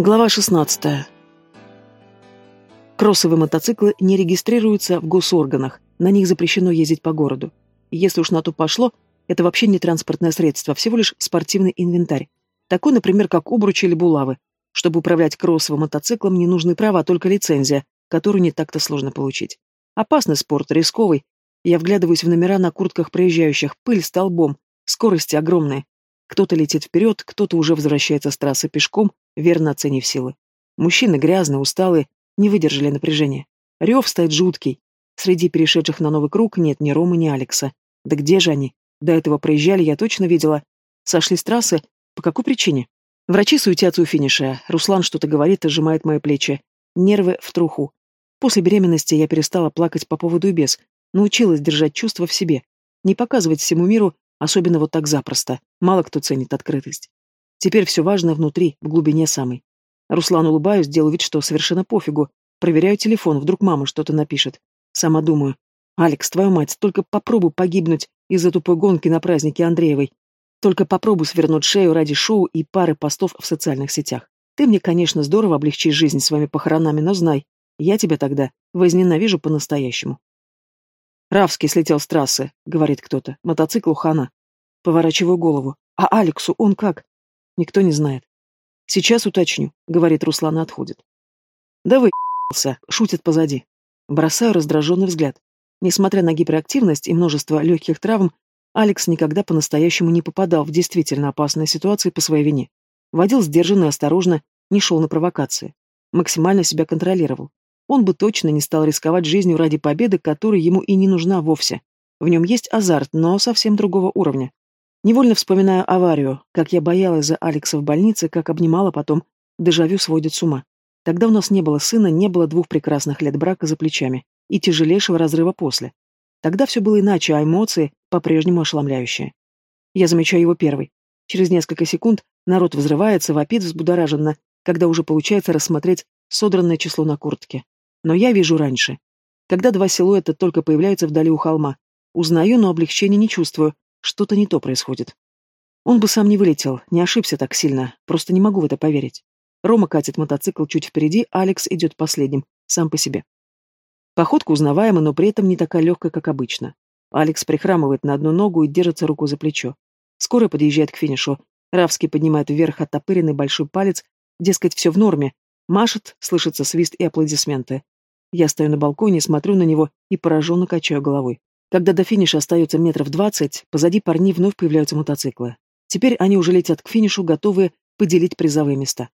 Глава 16. Кроссовые мотоциклы не регистрируются в госорганах, на них запрещено ездить по городу. Если уж на то пошло, это вообще не транспортное средство, всего лишь спортивный инвентарь. Такой, например, как обручи или булавы. Чтобы управлять кроссовым мотоциклом, не нужны права, только лицензия, которую не так-то сложно получить. Опасный спорт, рисковый. Я вглядываюсь в номера на куртках проезжающих, пыль столбом, скорости огромные. Кто-то летит вперед, кто-то уже возвращается с трассы пешком, верно оценив силы. Мужчины грязные, усталые, не выдержали напряжения. Рев стоит жуткий. Среди перешедших на новый круг нет ни Ромы, ни Алекса. Да где же они? До этого проезжали, я точно видела. Сошли с трассы. По какой причине? Врачи суетятся у финиша. Руслан что-то говорит и сжимает мои плечи. Нервы в труху. После беременности я перестала плакать по поводу и без. Научилась держать чувства в себе. Не показывать всему миру, особенно вот так запросто. Мало кто ценит открытость. Теперь все важно внутри, в глубине самой. Руслан улыбаюсь, делаю вид, что совершенно пофигу. Проверяю телефон, вдруг мама что-то напишет. Сама думаю. Алекс, твою мать, только попробуй погибнуть из-за тупой гонки на празднике Андреевой. Только попробуй свернуть шею ради шоу и пары постов в социальных сетях. Ты мне, конечно, здорово облегчишь жизнь своими похоронами, но знай, я тебя тогда возненавижу по-настоящему. Равский слетел с трассы, говорит кто-то. Мотоцикл у Хана. Поворачиваю голову. А Алексу он как? Никто не знает. Сейчас уточню, говорит Руслан и отходит. Да вы шутит позади. Бросаю раздраженный взгляд. Несмотря на гиперактивность и множество легких травм, Алекс никогда по-настоящему не попадал в действительно опасные ситуации по своей вине. Водил сдержанно и осторожно, не шел на провокации. Максимально себя контролировал. Он бы точно не стал рисковать жизнью ради победы, которая ему и не нужна вовсе. В нем есть азарт, но совсем другого уровня. Невольно вспоминаю аварию, как я боялась за Алекса в больнице, как обнимала потом. Дежавю сводит с ума. Тогда у нас не было сына, не было двух прекрасных лет брака за плечами и тяжелейшего разрыва после. Тогда все было иначе, а эмоции по-прежнему ошеломляющие. Я замечаю его первый. Через несколько секунд народ взрывается, вопит взбудораженно, когда уже получается рассмотреть содранное число на куртке. Но я вижу раньше. Когда два силуэта только появляются вдали у холма. Узнаю, но облегчения не чувствую, что-то не то происходит. Он бы сам не вылетел, не ошибся так сильно, просто не могу в это поверить. Рома катит мотоцикл чуть впереди, Алекс идет последним, сам по себе. Походка узнаваема, но при этом не такая легкая, как обычно. Алекс прихрамывает на одну ногу и держится руку за плечо. Скоро подъезжает к финишу. Равский поднимает вверх оттопыренный большой палец, дескать, все в норме. Машет, слышится свист и аплодисменты. Я стою на балконе, смотрю на него и пораженно качаю головой. Когда до финиша остается метров двадцать, позади парней вновь появляются мотоциклы. Теперь они уже летят к финишу, готовые поделить призовые места.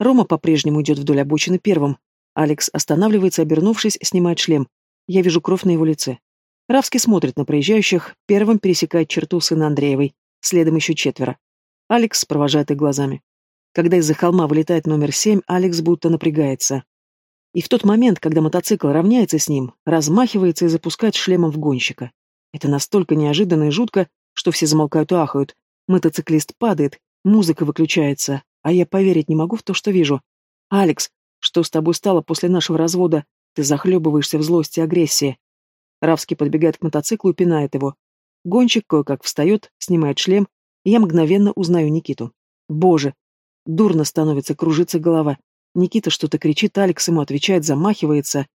Рома по-прежнему идет вдоль обочины первым. Алекс останавливается, обернувшись, снимает шлем. Я вижу кровь на его лице. Равский смотрит на проезжающих, первым пересекает черту сына Андреевой, следом еще четверо. Алекс провожает их глазами. Когда из-за холма вылетает номер семь, Алекс будто напрягается. И в тот момент, когда мотоцикл равняется с ним, размахивается и запускает шлемом в гонщика. Это настолько неожиданно и жутко, что все замолкают и ахают. Мотоциклист падает, музыка выключается, а я поверить не могу в то, что вижу. «Алекс, что с тобой стало после нашего развода? Ты захлебываешься в злости и агрессии». Равский подбегает к мотоциклу и пинает его. Гонщик кое-как встает, снимает шлем, и я мгновенно узнаю Никиту. Боже! Дурно становится, кружится голова. Никита что-то кричит, Алекс ему отвечает, замахивается.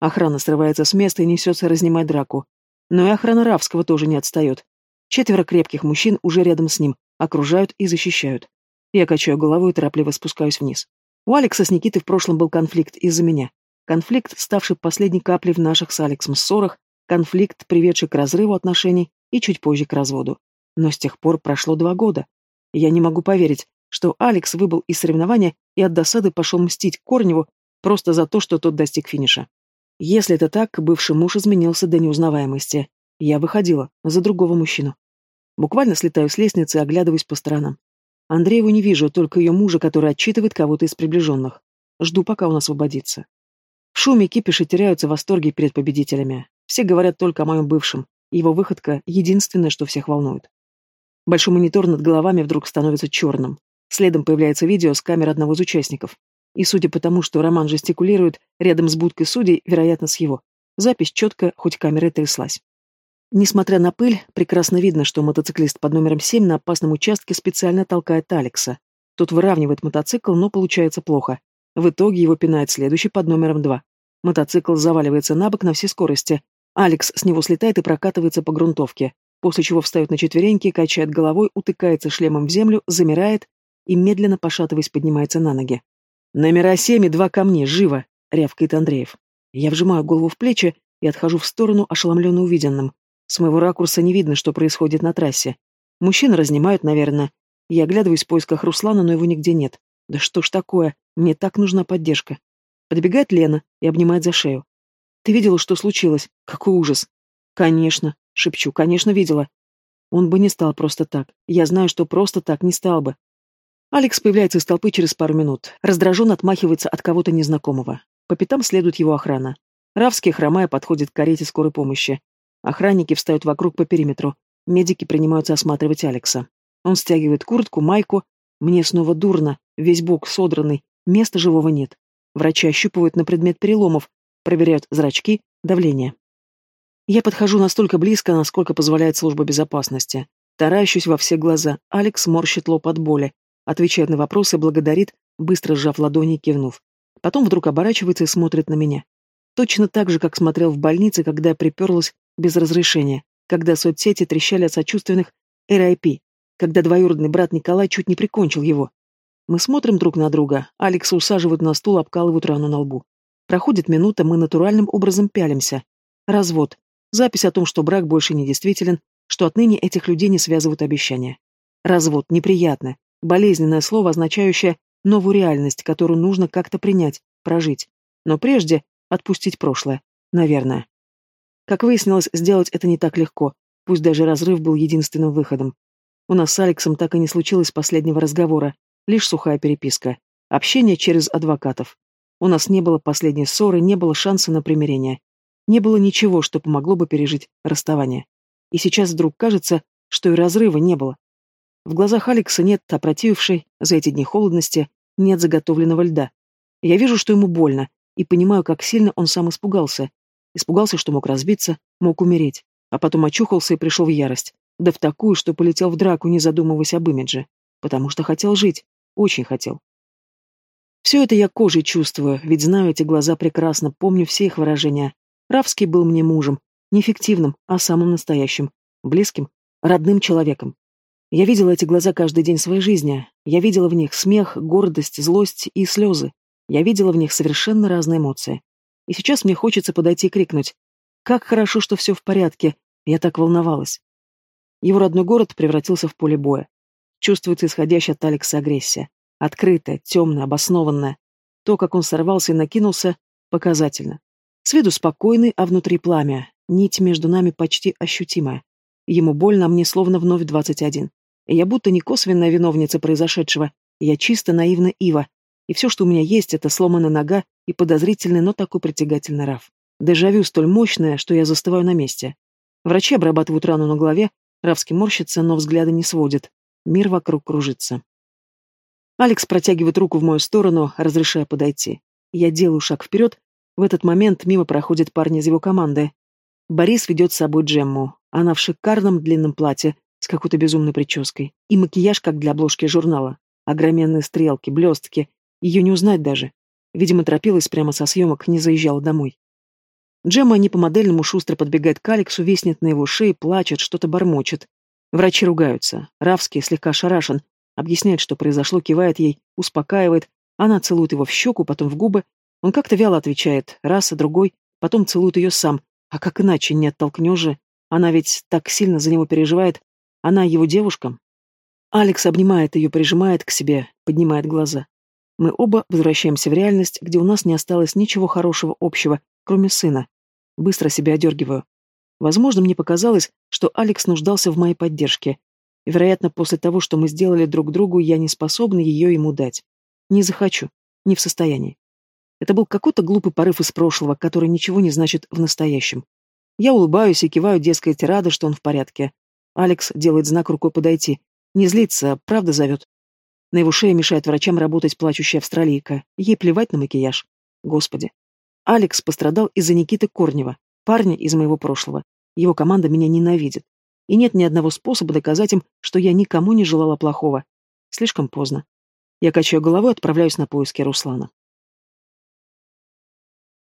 Охрана срывается с места и несется разнимать драку. Но и охрана Равского тоже не отстает. Четверо крепких мужчин уже рядом с ним, окружают и защищают. Я качаю головой и торопливо спускаюсь вниз. У Алекса с Никитой в прошлом был конфликт из-за меня. Конфликт, ставший последней каплей в наших с Алексом ссорах, конфликт, приведший к разрыву отношений и чуть позже к разводу. Но с тех пор прошло два года. Я не могу поверить, что Алекс выбыл из соревнования и от досады пошел мстить Корневу просто за то, что тот достиг финиша. Если это так, бывший муж изменился до неузнаваемости. Я выходила за другого мужчину. Буквально слетаю с лестницы и оглядываюсь по сторонам. Андрееву не вижу, только ее мужа, который отчитывает кого-то из приближенных. Жду, пока он освободится. В шуме кипиши теряются в восторге перед победителями. Все говорят только о моем бывшем. Его выходка — единственное, что всех волнует. Большой монитор над головами вдруг становится черным. Следом появляется видео с камеры одного из участников. И судя по тому, что Роман жестикулирует рядом с будкой судей, вероятно, с его. Запись четко, хоть камера и тряслась. Несмотря на пыль, прекрасно видно, что мотоциклист под номером 7 на опасном участке специально толкает Алекса. Тот выравнивает мотоцикл, но получается плохо. В итоге его пинает следующий под номером два. Мотоцикл заваливается на бок на всей скорости. Алекс с него слетает и прокатывается по грунтовке, после чего встает на четвереньки, качает головой, утыкается шлемом в землю, замирает и, медленно пошатываясь, поднимается на ноги. «Номера семь и два ко мне, живо!» — рявкает Андреев. Я вжимаю голову в плечи и отхожу в сторону, ошеломленно увиденным. С моего ракурса не видно, что происходит на трассе. Мужчины разнимают, наверное. Я оглядываюсь в поисках Руслана, но его нигде нет. Да что ж такое? Мне так нужна поддержка. Подбегает Лена и обнимает за шею. Ты видела, что случилось? Какой ужас. Конечно, шепчу, конечно, видела. Он бы не стал просто так. Я знаю, что просто так не стал бы. Алекс появляется из толпы через пару минут. Раздраженно отмахивается от кого-то незнакомого. По пятам следует его охрана. Равский, хромая, подходит к карете скорой помощи. Охранники встают вокруг по периметру. Медики принимаются осматривать Алекса. Он стягивает куртку, майку. Мне снова дурно, весь бок содранный, места живого нет. Врачи ощупывают на предмет переломов, проверяют зрачки, давление. Я подхожу настолько близко, насколько позволяет служба безопасности. Таращусь во все глаза. Алекс морщит лоб от боли. Отвечает на вопросы, благодарит, быстро сжав ладони и кивнув. Потом вдруг оборачивается и смотрит на меня. Точно так же, как смотрел в больнице, когда я приперлась без разрешения, когда соцсети трещали от сочувственных RIP, когда двоюродный брат Николай чуть не прикончил его. Мы смотрим друг на друга, Алекса усаживают на стул, обкалывают рану на лбу. Проходит минута, мы натуральным образом пялимся. Развод. Запись о том, что брак больше не действителен, что отныне этих людей не связывают обещания. Развод. Неприятно. Болезненное слово, означающее новую реальность, которую нужно как-то принять, прожить. Но прежде отпустить прошлое. Наверное. Как выяснилось, сделать это не так легко, пусть даже разрыв был единственным выходом. У нас с Алексом так и не случилось последнего разговора, лишь сухая переписка. Общение через адвокатов. У нас не было последней ссоры, не было шанса на примирение. Не было ничего, что помогло бы пережить расставание. И сейчас вдруг кажется, что и разрыва не было. В глазах Алекса нет опротивившей за эти дни холодности, нет заготовленного льда. Я вижу, что ему больно, и понимаю, как сильно он сам испугался, Испугался, что мог разбиться, мог умереть, а потом очухался и пришел в ярость. Да в такую, что полетел в драку, не задумываясь об имидже. Потому что хотел жить. Очень хотел. Все это я кожей чувствую, ведь знаю эти глаза прекрасно, помню все их выражения. Равский был мне мужем, не фиктивным, а самым настоящим, близким, родным человеком. Я видела эти глаза каждый день своей жизни. Я видела в них смех, гордость, злость и слезы. Я видела в них совершенно разные эмоции. И сейчас мне хочется подойти и крикнуть. Как хорошо, что все в порядке. Я так волновалась. Его родной город превратился в поле боя. Чувствуется исходящая от Алекса агрессия. Открытая, темная, обоснованная. То, как он сорвался и накинулся, показательно. С виду спокойный, а внутри пламя. Нить между нами почти ощутимая. Ему больно, а мне словно вновь двадцать один. Я будто не косвенная виновница произошедшего. Я чисто наивна Ива, и все, что у меня есть, это сломанная нога и подозрительный, но такой притягательный Раф. Дежавю столь мощное, что я застываю на месте. Врачи обрабатывают рану на голове, Равский морщится, но взгляда не сводит. Мир вокруг кружится. Алекс протягивает руку в мою сторону, разрешая подойти. Я делаю шаг вперед. В этот момент мимо проходит парень из его команды. Борис ведет с собой Джемму. Она в шикарном длинном платье, с какой-то безумной прической. И макияж, как для обложки журнала. Огроменные стрелки, блестки, ее не узнать даже. Видимо, торопилась прямо со съемок, не заезжала домой. Джемма не по-модельному шустро подбегает к Алексу, виснет на его шее, плачет, что-то бормочет. Врачи ругаются. Равский слегка шарашен, объясняет, что произошло, кивает ей, успокаивает. Она целует его в щеку, потом в губы. Он как-то вяло отвечает, раз, а другой, потом целует ее сам. А как иначе, не оттолкнешь же? Она ведь так сильно за него переживает. Она его девушка. Алекс обнимает ее, прижимает к себе, поднимает глаза. Мы оба возвращаемся в реальность, где у нас не осталось ничего хорошего общего, кроме сына. Быстро себя одергиваю. Возможно, мне показалось, что Алекс нуждался в моей поддержке. вероятно, после того, что мы сделали друг другу, я не способна ее ему дать. Не захочу, не в состоянии. Это был какой-то глупый порыв из прошлого, который ничего не значит в настоящем. Я улыбаюсь и киваю, дескать, рада, что он в порядке. Алекс делает знак рукой подойти. Не злится, правда зовет. На его шее мешает врачам работать плачущая австралийка. Ей плевать на макияж. Господи. Алекс пострадал из-за Никиты Корнева, парня из моего прошлого. Его команда меня ненавидит. И нет ни одного способа доказать им, что я никому не желала плохого. Слишком поздно. Я качаю головой отправляюсь на поиски Руслана.